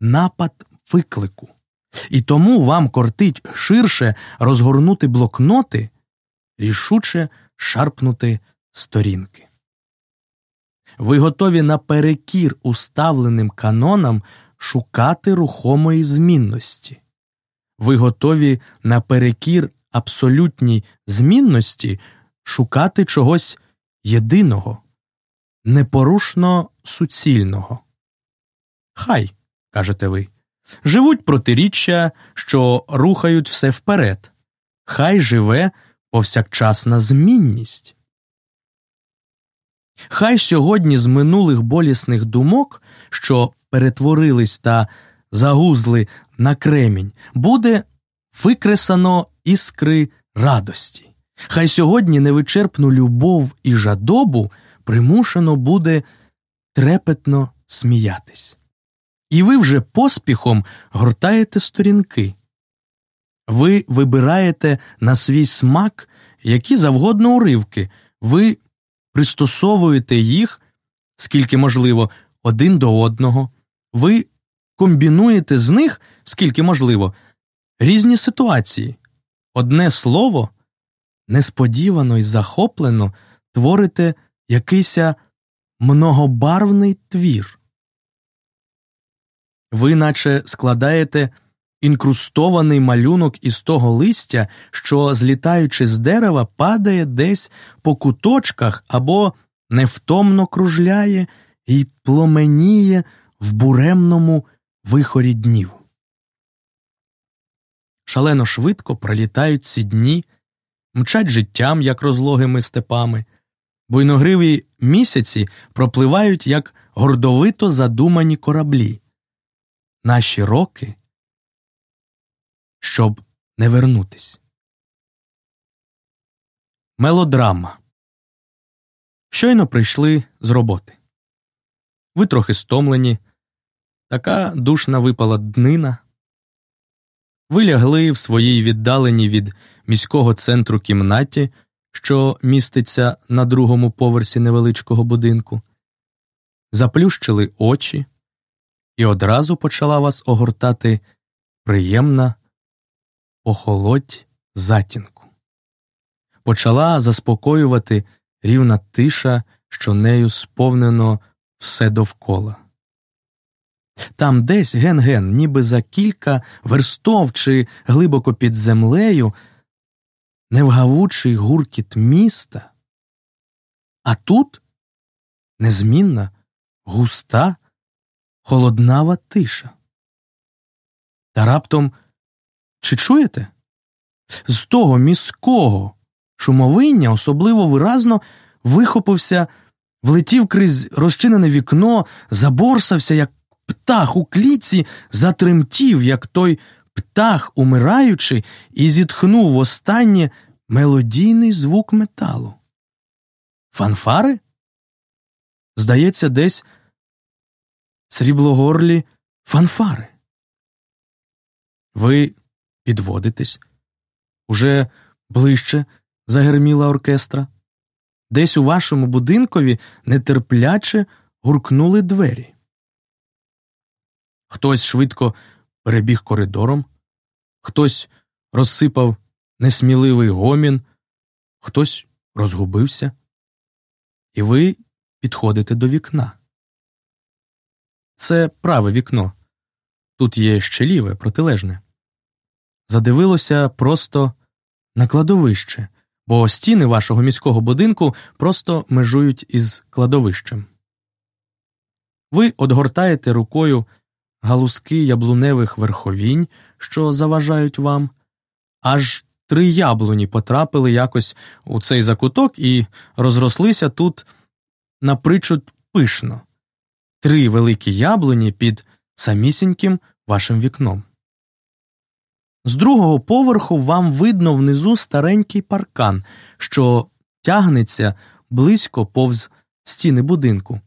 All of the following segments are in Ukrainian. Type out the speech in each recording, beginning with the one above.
напад виклику. І тому вам кортить ширше розгорнути блокноти, рішуче шарпнути сторінки. Ви готові наперекір уставленим канонам шукати рухомої змінності. Ви готові наперекір абсолютній змінності шукати чогось єдиного, непорушно суцільного. Хай, кажете ви, живуть протиріччя, що рухають все вперед. Хай живе повсякчасна змінність. Хай сьогодні з минулих болісних думок, що перетворились та загузли на кремінь, буде викресано іскри радості. Хай сьогодні невичерпну любов і жадобу примушено буде трепетно сміятись. І ви вже поспіхом гортаєте сторінки. Ви вибираєте на свій смак які завгодно уривки, ви пристосовуєте їх, скільки можливо, один до одного, ви комбінуєте з них, скільки можливо, різні ситуації. Одне слово несподівано і захоплено творите якийсь многобарвний твір. Ви наче складаєте інкрустований малюнок із того листя, що, злітаючи з дерева, падає десь по куточках або невтомно кружляє і пломеніє в буремному вихорі днів. Шалено швидко пролітають ці дні, мчать життям, як розлогими степами, буйногриві місяці пропливають, як гордовито задумані кораблі. Наші роки щоб не вернутись. Мелодрама. Щойно прийшли з роботи. Ви трохи стомлені. Така душна випала днина. Ви лягли в своїй віддаленій від міського центру кімнаті, що міститься на другому поверсі невеличкого будинку, заплющили очі, і одразу почала вас огортати приємна охолодь затінку. Почала заспокоювати рівна тиша, що нею сповнено все довкола. Там десь ген-ген, ніби за кілька верстов чи глибоко під землею, невгавучий гуркіт міста, а тут незмінна, густа, холоднава тиша. Та раптом чи чуєте? З того міського шумовиння особливо виразно вихопився, влетів крізь розчинене вікно, заборсався, як птах у клітці, затремтів, як той птах, умираючи, і зітхнув востаннє мелодійний звук металу. Фанфари? Здається, десь сріблогорлі фанфари. Ви підводитесь. Уже ближче загерміла оркестра. Десь у вашому будинкові нетерпляче гуркнули двері. Хтось швидко перебіг коридором, хтось розсипав несміливий гомін, хтось розгубився, і ви підходите до вікна. Це праве вікно. Тут є ще ліве, протилежне задивилося просто на кладовище, бо стіни вашого міського будинку просто межують із кладовищем. Ви одгортаєте рукою галузки яблуневих верховінь, що заважають вам, аж три яблуні потрапили якось у цей закуток і розрослися тут напричуд пишно три великі яблуні під самісіньким вашим вікном. З другого поверху вам видно внизу старенький паркан, що тягнеться близько повз стіни будинку.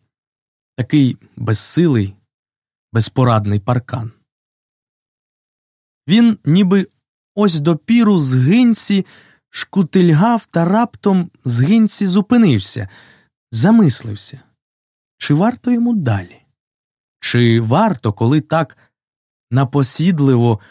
Такий безсилий, безпорадний паркан. Він ніби ось допіру з гинці шкутильгав та раптом з гинці зупинився, замислився. Чи варто йому далі? Чи варто, коли так на посідливо